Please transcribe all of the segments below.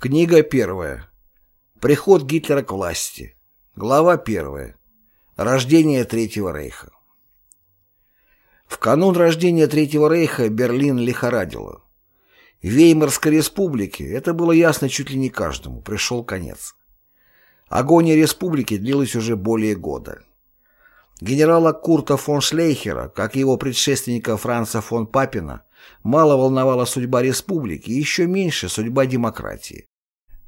Книга первая. Приход Гитлера к власти. Глава первая. Рождение Третьего Рейха. В канун рождения Третьего Рейха Берлин лихорадило. Веймарской республике, это было ясно чуть ли не каждому, пришел конец. Агония республики длилась уже более года. Генерала Курта фон Шлейхера, как и его предшественника Франца фон Папина, мало волновала судьба республики и еще меньше судьба демократии.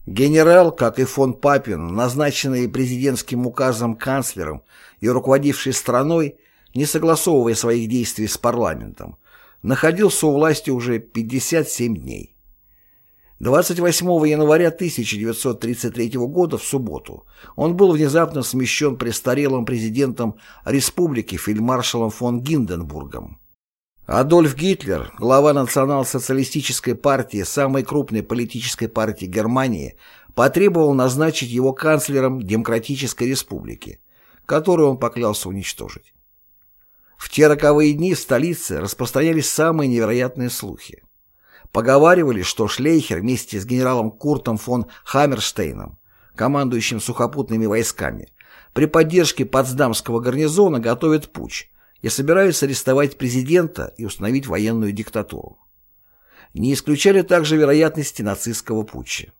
Генерал, как и фон Папин, назначенный президентским указом канцлером и руководивший страной, не согласовывая своих действий с парламентом, находился у власти уже 57 дней. 28 января 1933 года в субботу он был внезапно смещен престарелым президентом республики фельдмаршалом фон Гинденбургом. Адольф Гитлер, глава национал-социалистической партии, самой крупной политической партии Германии, потребовал назначить его канцлером Демократической Республики, которую он поклялся уничтожить. В те роковые дни в столице распространялись самые невероятные слухи. Поговаривали, что Шлейхер вместе с генералом Куртом фон Хаммерштейном, командующим сухопутными войсками, при поддержке Потсдамского гарнизона готовят путч, и собираются арестовать президента и установить военную диктатуру. Не исключали также вероятности нацистского путча.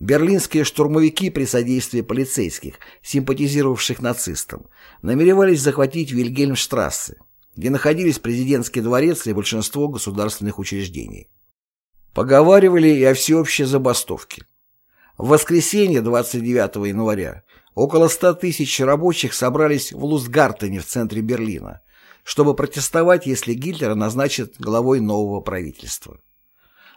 Берлинские штурмовики при содействии полицейских, симпатизировавших нацистам, намеревались захватить Вильгельмштрассе, где находились президентский дворец и большинство государственных учреждений. Поговаривали и о всеобщей забастовке. В воскресенье 29 января Около ста тысяч рабочих собрались в Лузгартене в центре Берлина, чтобы протестовать, если Гитлера назначат главой нового правительства.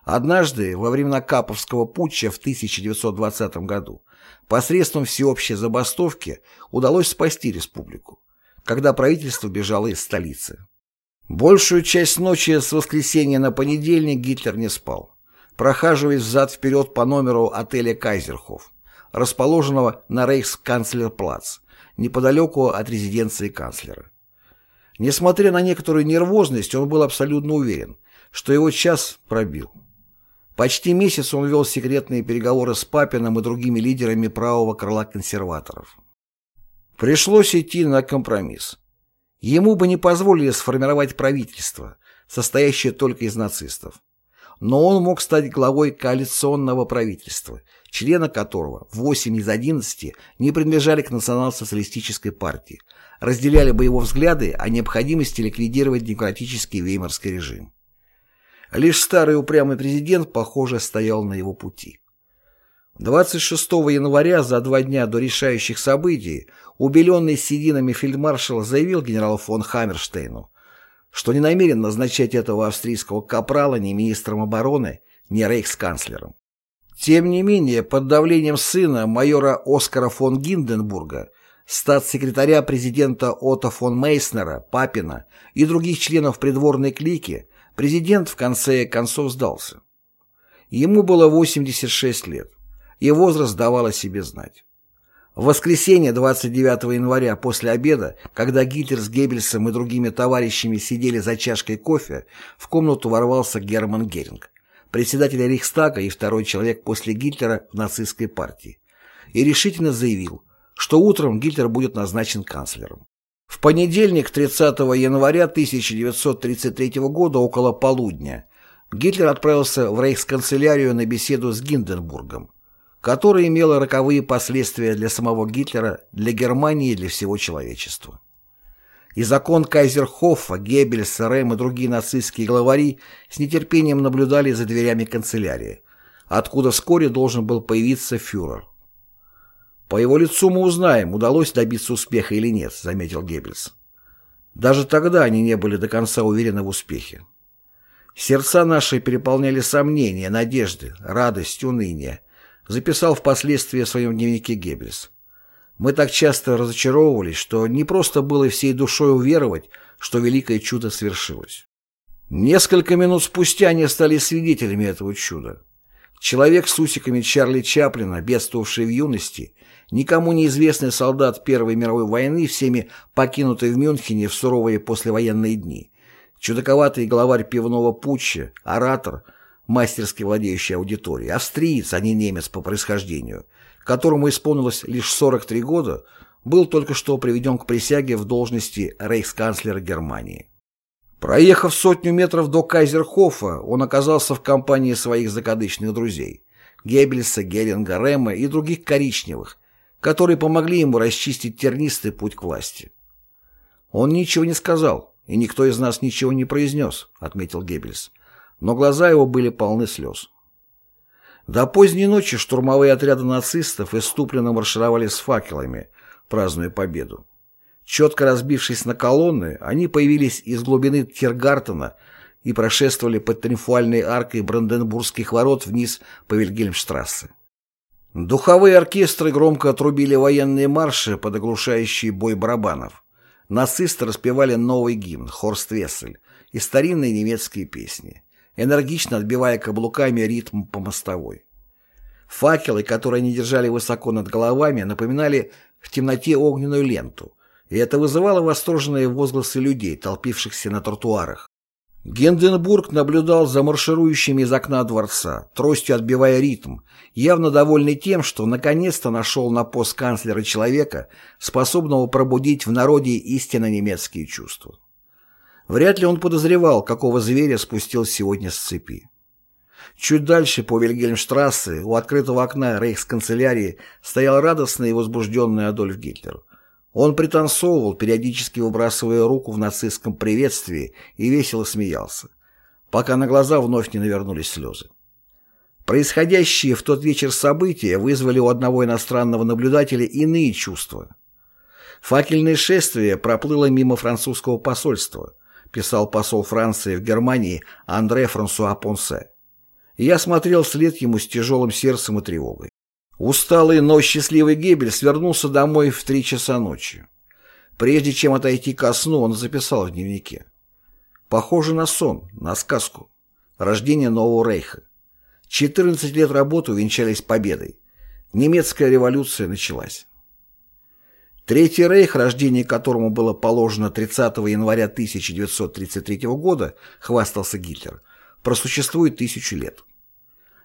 Однажды, во времена Каповского путча в 1920 году, посредством всеобщей забастовки удалось спасти республику, когда правительство бежало из столицы. Большую часть ночи с воскресенья на понедельник Гитлер не спал, прохаживаясь взад-вперед по номеру отеля «Кайзерхоф» расположенного на Рейхсканцлерплац, неподалеку от резиденции канцлера. Несмотря на некоторую нервозность, он был абсолютно уверен, что его час пробил. Почти месяц он вел секретные переговоры с Папиным и другими лидерами правого крыла консерваторов. Пришлось идти на компромисс. Ему бы не позволили сформировать правительство, состоящее только из нацистов. Но он мог стать главой коалиционного правительства, члены которого, 8 из 11, не принадлежали к национал-социалистической партии, разделяли бы его взгляды о необходимости ликвидировать демократический веймарский режим. Лишь старый упрямый президент, похоже, стоял на его пути. 26 января, за два дня до решающих событий, убеленный сединами фельдмаршал заявил генералу фон Хаммерштейну, что не намерен назначать этого австрийского капрала ни министром обороны, ни рейхсканцлером. Тем не менее, под давлением сына майора Оскара фон Гинденбурга, статс-секретаря президента Отто фон Мейснера, Папина и других членов придворной клики, президент в конце концов сдался. Ему было 86 лет, и возраст давал о себе знать. В воскресенье 29 января после обеда, когда Гитлер с Геббельсом и другими товарищами сидели за чашкой кофе, в комнату ворвался Герман Геринг председатель Рейхстага и второй человек после Гитлера в нацистской партии, и решительно заявил, что утром Гитлер будет назначен канцлером. В понедельник, 30 января 1933 года, около полудня, Гитлер отправился в рейхсканцелярию на беседу с Гинденбургом, которая имела роковые последствия для самого Гитлера, для Германии и для всего человечества и закон Кайзерхоффа, Геббельс, Рэм и другие нацистские главари с нетерпением наблюдали за дверями канцелярии, откуда вскоре должен был появиться фюрер. «По его лицу мы узнаем, удалось добиться успеха или нет», — заметил Геббельс. Даже тогда они не были до конца уверены в успехе. Сердца наши переполняли сомнения, надежды, радость, уныние, записал впоследствии в своем дневнике Геббельс. Мы так часто разочаровывались, что не просто было всей душой уверовать, что великое чудо свершилось. Несколько минут спустя они стали свидетелями этого чуда. Человек с усиками Чарли Чаплина, бедствовавший в юности, никому неизвестный солдат Первой мировой войны, всеми покинутый в Мюнхене в суровые послевоенные дни, чудаковатый главарь пивного путча, оратор, мастерски владеющий аудиторией, австриец, а не немец по происхождению, которому исполнилось лишь 43 года, был только что приведен к присяге в должности рейхсканцлера Германии. Проехав сотню метров до Кайзерхофа, он оказался в компании своих закадычных друзей – Геббельса, Геринга, Рема и других коричневых, которые помогли ему расчистить тернистый путь к власти. «Он ничего не сказал, и никто из нас ничего не произнес», — отметил Геббельс, но глаза его были полны слез. До поздней ночи штурмовые отряды нацистов иступленно маршировали с факелами, празднуя победу. Четко разбившись на колонны, они появились из глубины Тиргартена и прошествовали под триумфальной аркой Бранденбургских ворот вниз по Вильгельмштрассе. Духовые оркестры громко отрубили военные марши под оглушающий бой барабанов. Нацисты распевали новый гимн «Хорст Вессель» и старинные немецкие песни, энергично отбивая каблуками ритм по мостовой. Факелы, которые они держали высоко над головами, напоминали в темноте огненную ленту, и это вызывало восторженные возгласы людей, толпившихся на тротуарах. Генденбург наблюдал за марширующими из окна дворца, тростью отбивая ритм, явно довольный тем, что наконец-то нашел на пост канцлера человека, способного пробудить в народе истинно немецкие чувства. Вряд ли он подозревал, какого зверя спустил сегодня с цепи. Чуть дальше по Вильгельмштрассе у открытого окна рейхсканцелярии стоял радостный и возбужденный Адольф Гитлер. Он пританцовывал, периодически выбрасывая руку в нацистском приветствии и весело смеялся, пока на глаза вновь не навернулись слезы. Происходящие в тот вечер события вызвали у одного иностранного наблюдателя иные чувства. Факельное шествие проплыло мимо французского посольства, писал посол Франции в Германии Андре Франсуа Понсе. Я смотрел вслед ему с тяжелым сердцем и тревогой. Усталый, но счастливый Геббель свернулся домой в три часа ночи. Прежде чем отойти ко сну, он записал в дневнике. Похоже на сон, на сказку. Рождение нового рейха. 14 лет работы увенчались победой. Немецкая революция началась. Третий рейх, рождение которому было положено 30 января 1933 года, хвастался Гитлер, просуществует тысячу лет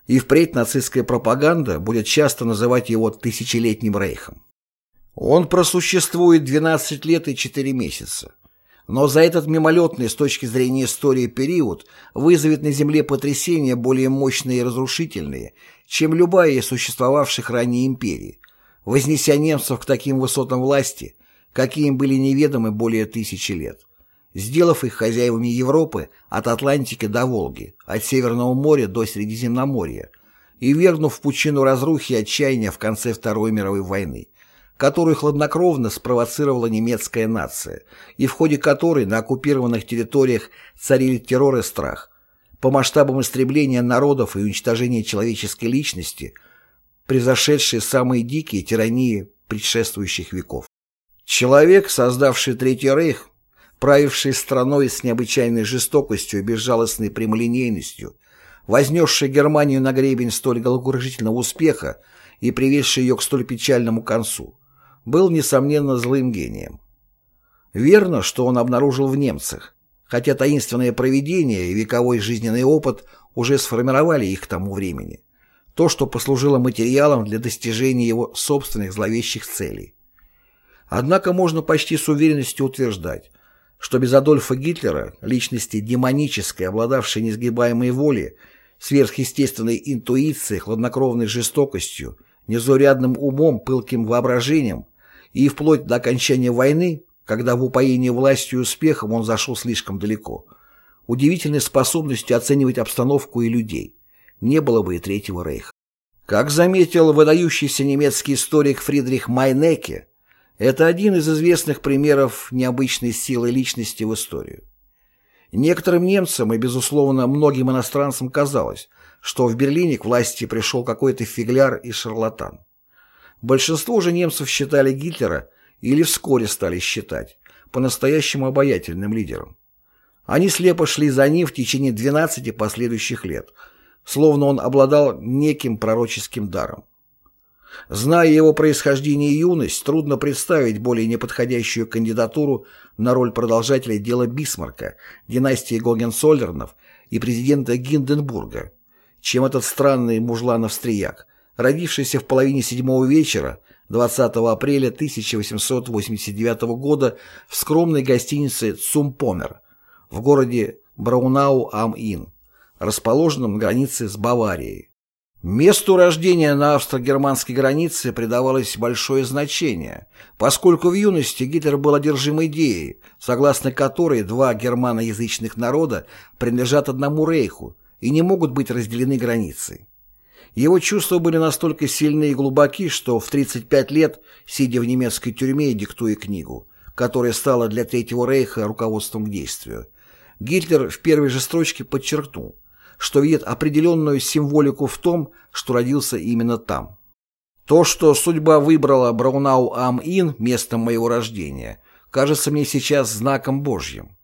и впредь нацистская пропаганда будет часто называть его «тысячелетним рейхом». Он просуществует 12 лет и 4 месяца. Но за этот мимолетный с точки зрения истории период вызовет на Земле потрясения более мощные и разрушительные, чем любая из существовавших ранее империй, вознеся немцев к таким высотам власти, какие им были неведомы более тысячи лет сделав их хозяевами Европы от Атлантики до Волги, от Северного моря до Средиземноморья, и вернув в пучину разрухи и отчаяния в конце Второй мировой войны, которую хладнокровно спровоцировала немецкая нация, и в ходе которой на оккупированных территориях царили террор и страх, по масштабам истребления народов и уничтожения человеческой личности, превзошедшие самые дикие тирании предшествующих веков. Человек, создавший Третий Рейх, правивший страной с необычайной жестокостью и безжалостной прямолинейностью, вознесший Германию на гребень столь головокружительного успеха и приведший ее к столь печальному концу, был, несомненно, злым гением. Верно, что он обнаружил в немцах, хотя таинственное провидение и вековой жизненный опыт уже сформировали их к тому времени, то, что послужило материалом для достижения его собственных зловещих целей. Однако можно почти с уверенностью утверждать, что без Адольфа Гитлера, личности демонической, обладавшей несгибаемой волей, сверхъестественной интуицией, хладнокровной жестокостью, незаурядным умом, пылким воображением и вплоть до окончания войны, когда в упоении властью и успехом он зашел слишком далеко, удивительной способностью оценивать обстановку и людей, не было бы и Третьего Рейха. Как заметил выдающийся немецкий историк Фридрих Майнеке, это один из известных примеров необычной силы личности в историю. Некоторым немцам и, безусловно, многим иностранцам казалось, что в Берлине к власти пришел какой-то фигляр и шарлатан. Большинство же немцев считали Гитлера, или вскоре стали считать, по-настоящему обаятельным лидером. Они слепо шли за ним в течение 12 последующих лет, словно он обладал неким пророческим даром. Зная его происхождение и юность, трудно представить более неподходящую кандидатуру на роль продолжателя дела Бисмарка, династии Гогенцоллернов и президента Гинденбурга, чем этот странный мужлан-австрияк, родившийся в половине седьмого вечера 20 апреля 1889 года в скромной гостинице «Цумпомер» в городе Браунау-ам-Ин, расположенном на границе с Баварией. Месту рождения на австро-германской границе придавалось большое значение, поскольку в юности Гитлер был одержим идеей, согласно которой два германоязычных народа принадлежат одному рейху и не могут быть разделены границей. Его чувства были настолько сильны и глубоки, что в 35 лет, сидя в немецкой тюрьме и диктуя книгу, которая стала для Третьего рейха руководством к действию, Гитлер в первой же строчке подчеркнул, что видит определенную символику в том, что родился именно там. То, что судьба выбрала Браунау-Ам-Ин местом моего рождения, кажется мне сейчас знаком Божьим.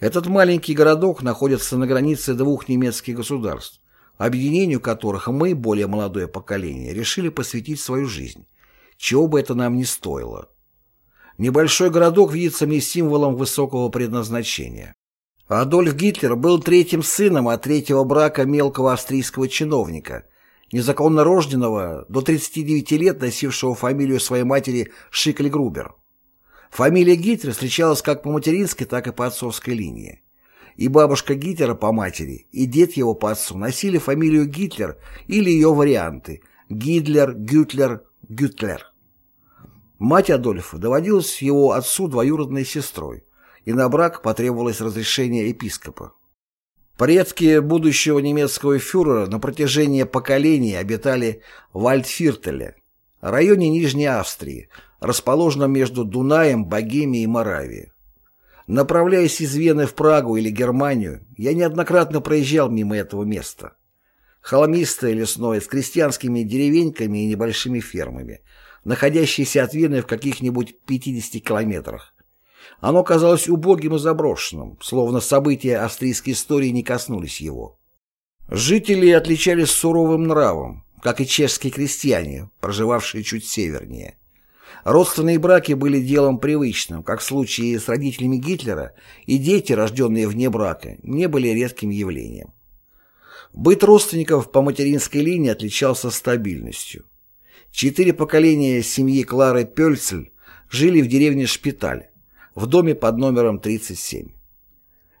Этот маленький городок находится на границе двух немецких государств, объединению которых мы, более молодое поколение, решили посвятить свою жизнь, чего бы это нам ни стоило. Небольшой городок видится мне символом высокого предназначения. Адольф Гитлер был третьим сыном от третьего брака мелкого австрийского чиновника, незаконно рожденного, до 39 лет носившего фамилию своей матери Шикль-Грубер. Фамилия Гитлера встречалась как по материнской, так и по отцовской линии. И бабушка Гитлера по матери, и дед его по отцу носили фамилию Гитлер или ее варианты Гитлер, Гютлер, Гютлер. Мать Адольфа доводилась его отцу двоюродной сестрой, и на брак потребовалось разрешение епископа. Предки будущего немецкого фюрера на протяжении поколений обитали в Альтфиртеле, районе Нижней Австрии, расположенном между Дунаем, Богемией и Моравией. Направляясь из Вены в Прагу или Германию, я неоднократно проезжал мимо этого места. Холмистое лесное с крестьянскими деревеньками и небольшими фермами, находящиеся от Вены в каких-нибудь 50 километрах. Оно казалось убогим и заброшенным, словно события австрийской истории не коснулись его. Жители отличались суровым нравом, как и чешские крестьяне, проживавшие чуть севернее. Родственные браки были делом привычным, как в случае с родителями Гитлера, и дети, рожденные вне брака, не были редким явлением. Быт родственников по материнской линии отличался стабильностью. Четыре поколения семьи Клары Пельцель жили в деревне Шпиталь, в доме под номером 37.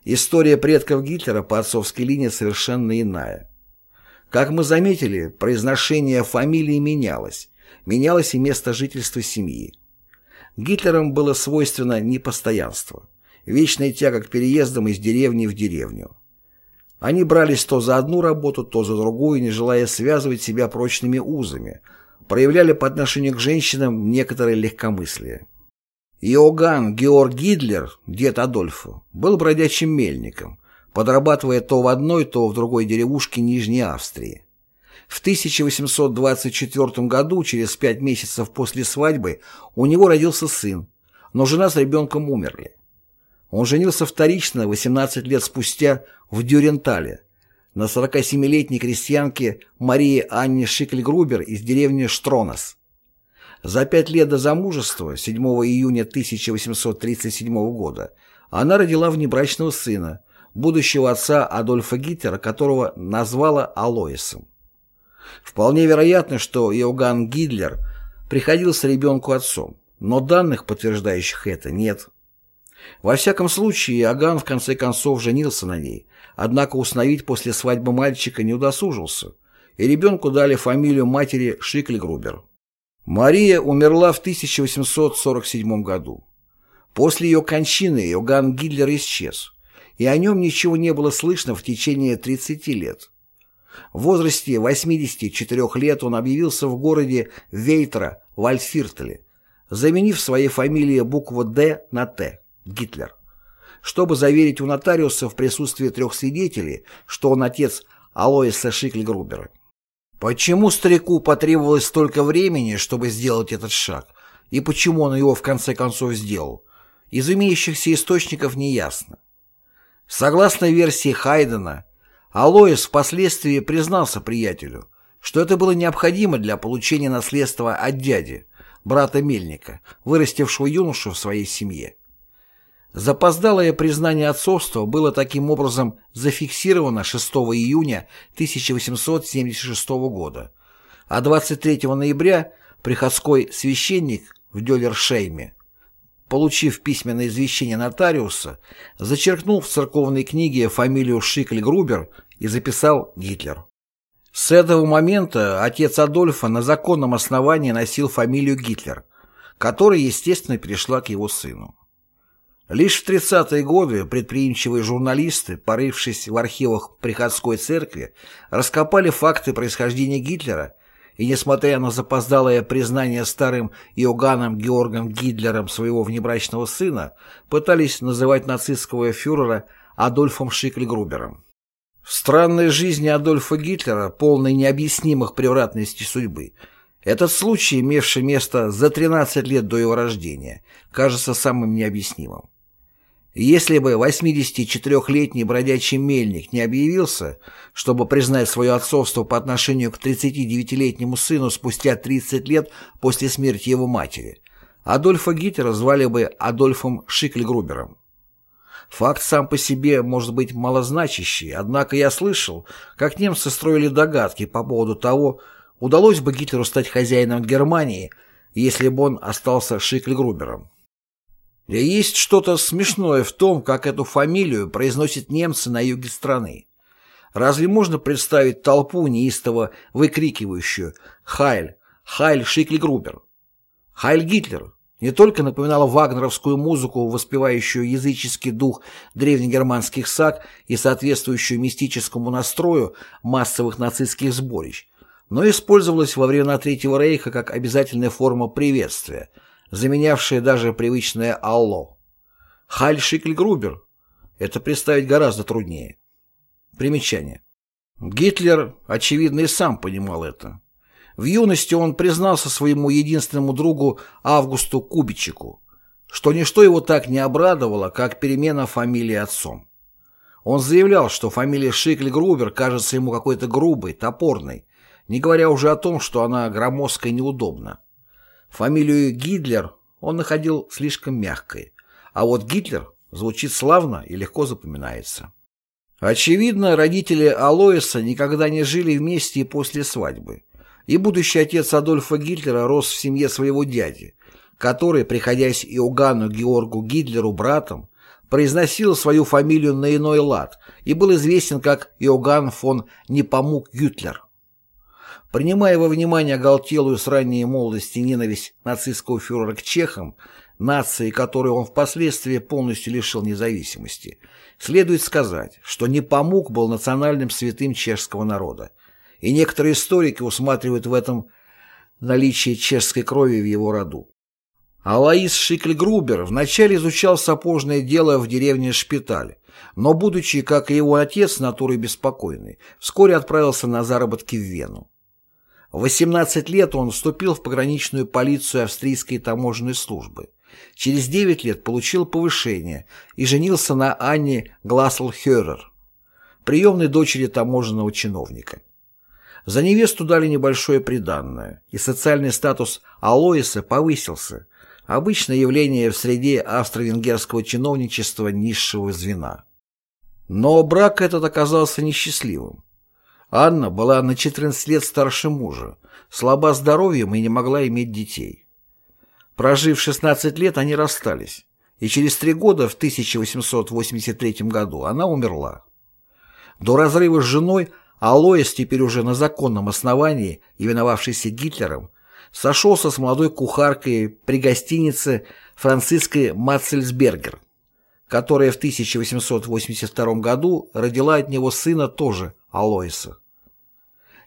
История предков Гитлера по отцовской линии совершенно иная. Как мы заметили, произношение фамилии менялось, менялось и место жительства семьи. Гитлерам было свойственно непостоянство, вечная тяга к переездам из деревни в деревню. Они брались то за одну работу, то за другую, не желая связывать себя прочными узами, проявляли по отношению к женщинам некоторое легкомыслие. Иоганн Георг Гитлер, дед Адольфа, был бродячим мельником, подрабатывая то в одной, то в другой деревушке Нижней Австрии. В 1824 году, через пять месяцев после свадьбы, у него родился сын, но жена с ребенком умерли. Он женился вторично 18 лет спустя в Дюрентале на 47-летней крестьянке Марии Анне Шикль-Грубер из деревни Штронос. За пять лет до замужества, 7 июня 1837 года, она родила внебрачного сына, будущего отца Адольфа Гитлера, которого назвала Алоисом. Вполне вероятно, что Иоганн Гитлер приходился ребенку отцом, но данных, подтверждающих это, нет. Во всяком случае, Иоганн в конце концов женился на ней, однако установить после свадьбы мальчика не удосужился, и ребенку дали фамилию матери Шикль-Грубер. Мария умерла в 1847 году. После ее кончины Иоганн Гитлер исчез, и о нем ничего не было слышно в течение 30 лет. В возрасте 84 лет он объявился в городе Вейтра в Альфиртеле, заменив своей фамилии букву «Д» на «Т» – Гитлер, чтобы заверить у нотариуса в присутствии трех свидетелей, что он отец Алоиса Шикль-Грубера. Почему старику потребовалось столько времени, чтобы сделать этот шаг, и почему он его в конце концов сделал, из имеющихся источников неясно. Согласно версии Хайдена, Алоис впоследствии признался приятелю, что это было необходимо для получения наследства от дяди, брата Мельника, вырастившего юношу в своей семье. Запоздалое признание отцовства было таким образом зафиксировано 6 июня 1876 года, а 23 ноября приходской священник в Дёлершейме, получив письменное извещение нотариуса, зачеркнул в церковной книге фамилию Шикль-Грубер и записал Гитлер. С этого момента отец Адольфа на законном основании носил фамилию Гитлер, которая, естественно, перешла к его сыну. Лишь в 30-е годы предприимчивые журналисты, порывшись в архивах приходской церкви, раскопали факты происхождения Гитлера и, несмотря на запоздалое признание старым Иоганном Георгом Гитлером своего внебрачного сына, пытались называть нацистского фюрера Адольфом Шикль-Грубером. В странной жизни Адольфа Гитлера, полной необъяснимых превратностей судьбы, этот случай, имевший место за 13 лет до его рождения, кажется самым необъяснимым. Если бы 84-летний бродячий мельник не объявился, чтобы признать свое отцовство по отношению к 39-летнему сыну спустя 30 лет после смерти его матери, Адольфа Гитлера звали бы Адольфом Шикльгрубером. Факт сам по себе может быть малозначащий, однако я слышал, как немцы строили догадки по поводу того, удалось бы Гитлеру стать хозяином Германии, если бы он остался Шикльгрубером. Есть что-то смешное в том, как эту фамилию произносят немцы на юге страны. Разве можно представить толпу неистово выкрикивающую «Хайль! Хайль Шикльгрубер!» «Хайль Гитлер!» не только напоминала вагнеровскую музыку, воспевающую языческий дух древнегерманских саг и соответствующую мистическому настрою массовых нацистских сборищ, но использовалась во времена Третьего Рейха как обязательная форма приветствия – заменявшее даже привычное «Алло». Халь Шикльгрубер. Это представить гораздо труднее. Примечание. Гитлер, очевидно, и сам понимал это. В юности он признался своему единственному другу Августу Кубичику, что ничто его так не обрадовало, как перемена фамилии отцом. Он заявлял, что фамилия Шикль-Грубер кажется ему какой-то грубой, топорной, не говоря уже о том, что она громоздкая и неудобна. Фамилию Гитлер он находил слишком мягкой, а вот Гитлер звучит славно и легко запоминается. Очевидно, родители Алоиса никогда не жили вместе и после свадьбы, и будущий отец Адольфа Гитлера рос в семье своего дяди, который, приходясь Иоганну Георгу Гитлеру братом, произносил свою фамилию на иной лад и был известен как Иоганн фон Непомук Гютлер. Принимая во внимание оголтелую с ранней молодости ненависть нацистского фюрера к чехам, нации, которой он впоследствии полностью лишил независимости, следует сказать, что Непомук был национальным святым чешского народа, и некоторые историки усматривают в этом наличие чешской крови в его роду. Алаис Шикль-Грубер вначале изучал сапожное дело в деревне Шпиталь, но, будучи, как и его отец, натурой беспокойной, вскоре отправился на заработки в Вену. В 18 лет он вступил в пограничную полицию австрийской таможенной службы. Через 9 лет получил повышение и женился на Анне Гласселхёрер, приемной дочери таможенного чиновника. За невесту дали небольшое приданное, и социальный статус Алоиса повысился, обычное явление в среде австро-венгерского чиновничества низшего звена. Но брак этот оказался несчастливым. Анна была на 14 лет старше мужа, слаба здоровьем и не могла иметь детей. Прожив 16 лет, они расстались, и через три года, в 1883 году, она умерла. До разрыва с женой Алоис, теперь уже на законном основании, именовавшийся Гитлером, сошелся с молодой кухаркой при гостинице Франциской Мацельсбергер, которая в 1882 году родила от него сына тоже Алоиса.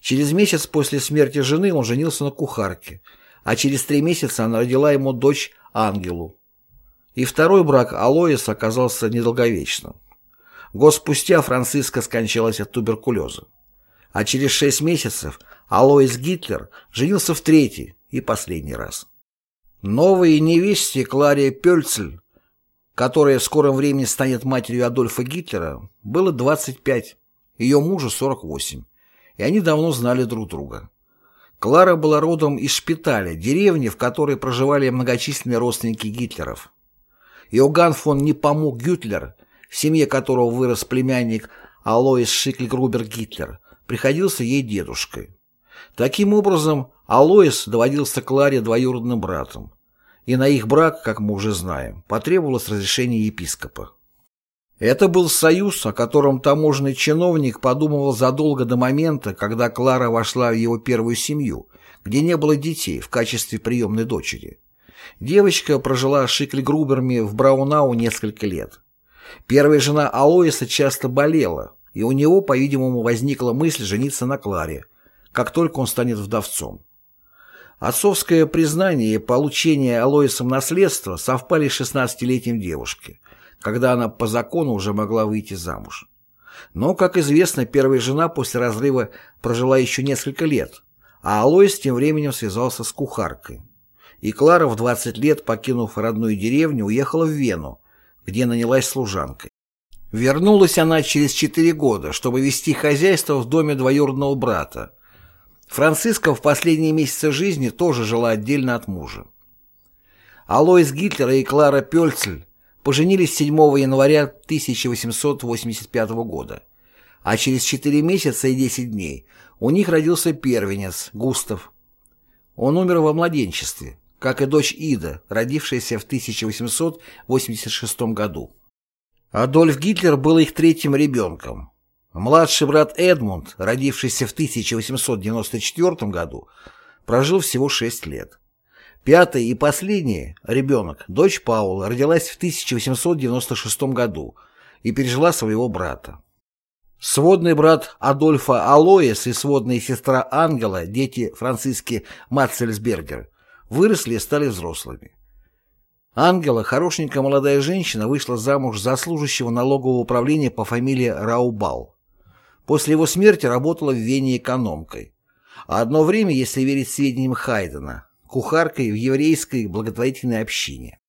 Через месяц после смерти жены он женился на кухарке, а через три месяца она родила ему дочь Ангелу. И второй брак Алоис оказался недолговечным. Год спустя Франциска скончалась от туберкулеза. А через шесть месяцев Алоис Гитлер женился в третий и последний раз. Новой невесте Кларе Пельцель, которая в скором времени станет матерью Адольфа Гитлера, было 25, ее мужу 48 и они давно знали друг друга. Клара была родом из Шпиталя, деревни, в которой проживали многочисленные родственники Гитлеров. Иоганн фон Непомук Гютлер, в семье которого вырос племянник Алоис Шикльгрубер Гитлер, приходился ей дедушкой. Таким образом, Алоис доводился Кларе двоюродным братом, и на их брак, как мы уже знаем, потребовалось разрешение епископа. Это был союз, о котором таможенный чиновник подумывал задолго до момента, когда Клара вошла в его первую семью, где не было детей в качестве приемной дочери. Девочка прожила с Шикли-Груберми в Браунау несколько лет. Первая жена Алоиса часто болела, и у него, по-видимому, возникла мысль жениться на Кларе, как только он станет вдовцом. Отцовское признание и получение Алоисом наследства совпали с 16-летием девушки, когда она по закону уже могла выйти замуж. Но, как известно, первая жена после разрыва прожила еще несколько лет, а Алоис тем временем связался с кухаркой. И Клара в 20 лет, покинув родную деревню, уехала в Вену, где нанялась служанкой. Вернулась она через 4 года, чтобы вести хозяйство в доме двоюродного брата. Франциска в последние месяцы жизни тоже жила отдельно от мужа. Алоис Гитлер и Клара Пёльцель поженились 7 января 1885 года, а через 4 месяца и 10 дней у них родился первенец Густав. Он умер во младенчестве, как и дочь Ида, родившаяся в 1886 году. Адольф Гитлер был их третьим ребенком. Младший брат Эдмунд, родившийся в 1894 году, прожил всего 6 лет. Пятый и последний ребенок, дочь Паула, родилась в 1896 году и пережила своего брата. Сводный брат Адольфа Алоис и сводная сестра Ангела, дети Франциски Матцельсбергер, выросли и стали взрослыми. Ангела, хорошенькая молодая женщина, вышла замуж за служащего налогового управления по фамилии Раубал. После его смерти работала в Вене экономкой. А одно время, если верить сведениям Хайдена, кухаркой в еврейской благотворительной общине.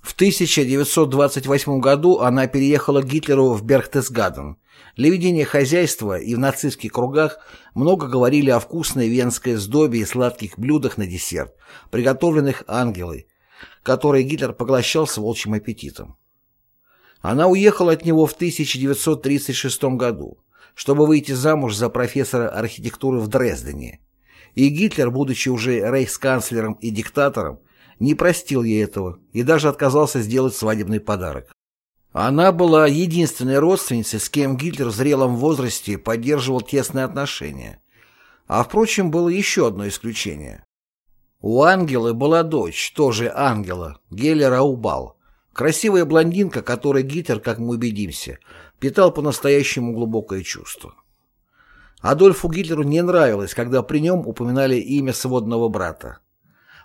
В 1928 году она переехала к Гитлеру в Бергтесгаден. Для ведения хозяйства и в нацистских кругах много говорили о вкусной венской сдобе и сладких блюдах на десерт, приготовленных ангелой, которые Гитлер поглощал с волчьим аппетитом. Она уехала от него в 1936 году, чтобы выйти замуж за профессора архитектуры в Дрездене и Гитлер, будучи уже рейхсканцлером и диктатором, не простил ей этого и даже отказался сделать свадебный подарок. Она была единственной родственницей, с кем Гитлер в зрелом возрасте поддерживал тесные отношения. А, впрочем, было еще одно исключение. У Ангелы была дочь, тоже Ангела, Геля Раубал, красивая блондинка, которой Гитлер, как мы убедимся, питал по-настоящему глубокое чувство. Адольфу Гитлеру не нравилось, когда при нем упоминали имя сводного брата.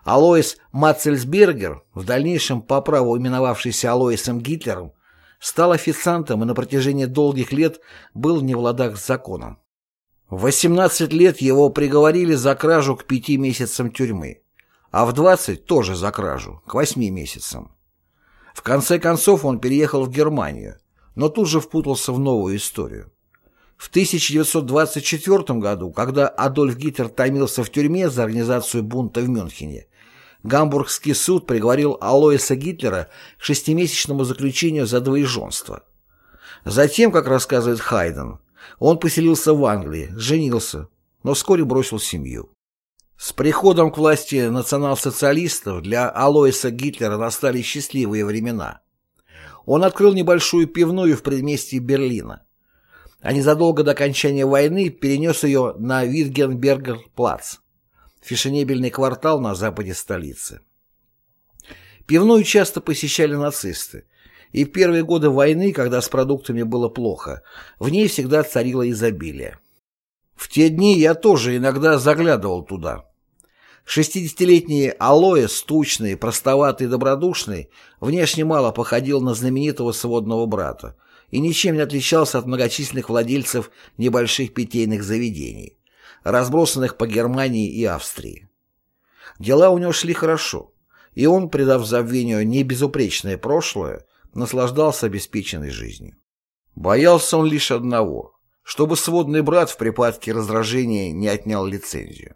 Алоис Матцельсбергер, в дальнейшем по праву именовавшийся Алоисом Гитлером, стал официантом и на протяжении долгих лет был не в ладах с законом. В 18 лет его приговорили за кражу к пяти месяцам тюрьмы, а в 20 тоже за кражу, к восьми месяцам. В конце концов он переехал в Германию, но тут же впутался в новую историю. В 1924 году, когда Адольф Гитлер томился в тюрьме за организацию бунта в Мюнхене, Гамбургский суд приговорил Алоиса Гитлера к шестимесячному заключению за двоеженство. Затем, как рассказывает Хайден, он поселился в Англии, женился, но вскоре бросил семью. С приходом к власти национал-социалистов для Алоиса Гитлера настали счастливые времена. Он открыл небольшую пивную в предместье Берлина а незадолго до окончания войны перенес ее на Витгенбергер-плац, фешенебельный квартал на западе столицы. Пивную часто посещали нацисты, и в первые годы войны, когда с продуктами было плохо, в ней всегда царило изобилие. В те дни я тоже иногда заглядывал туда. Шестидесятилетний Алоэс, тучный, простоватый добродушный, внешне мало походил на знаменитого сводного брата, и ничем не отличался от многочисленных владельцев небольших питейных заведений, разбросанных по Германии и Австрии. Дела у него шли хорошо, и он, придав забвению небезупречное прошлое, наслаждался обеспеченной жизнью. Боялся он лишь одного, чтобы сводный брат в припадке раздражения не отнял лицензию.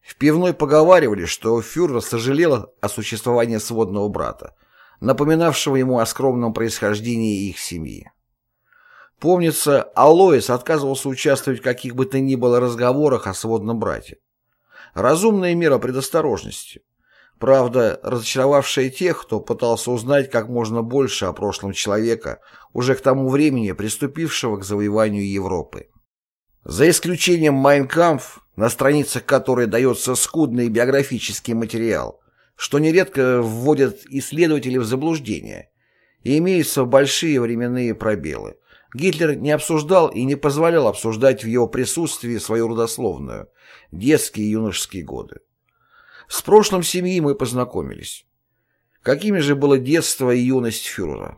В пивной поговаривали, что фюрер сожалел о существовании сводного брата, напоминавшего ему о скромном происхождении их семьи. Помнится, Алоис отказывался участвовать в каких бы то ни было разговорах о сводном брате. Разумная мера предосторожности. Правда, разочаровавшая тех, кто пытался узнать как можно больше о прошлом человека, уже к тому времени приступившего к завоеванию Европы. За исключением «Майнкамф», на страницах которой дается скудный биографический материал, что нередко вводят исследователей в заблуждение, и имеются большие временные пробелы. Гитлер не обсуждал и не позволял обсуждать в его присутствии свою родословную, детские и юношеские годы. С прошлым семьи мы познакомились. Какими же было детство и юность фюрера?